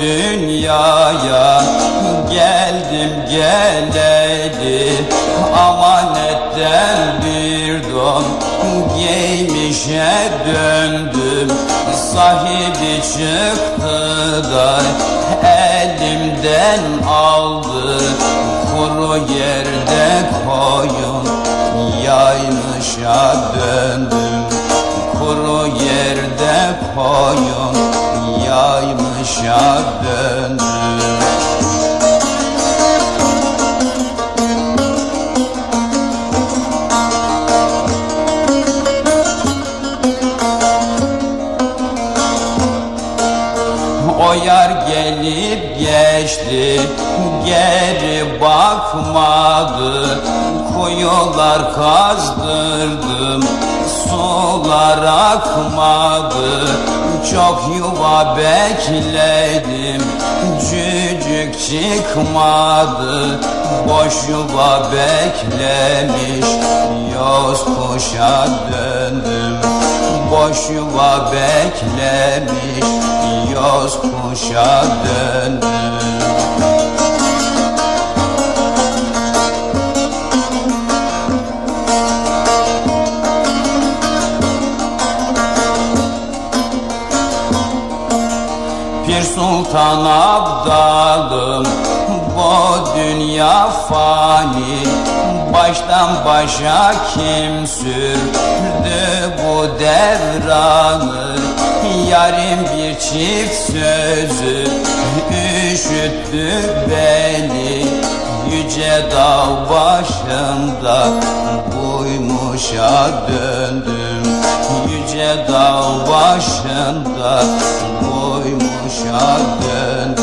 buraya Geldim geleli Amanetten bir don Giymişe döndüm. Sahibi çıktı da Elimden aldı. Kuru yerde koyun Yaymışa döndüm. Kuru yerde koyun Yaymışa döndüm O yar gelip geçti Geri bakmadı. Kuyular kazdırdım Sular akmadı Çok yuva bekledim. Cücük çıkmadı Boş yuva beklemiş. Yoz kuşa döndüm Boş yuva beklemiş. Yoz kuşa döndüm Pir Sultan Abdalım. Bu dünya fani Baştan başa kim sürdü bu devranı? Yarim bir çift sözü Üşüttü beni. Yüce dağ başında Buymuşa döndüm. Yüce dağ başında Döndüm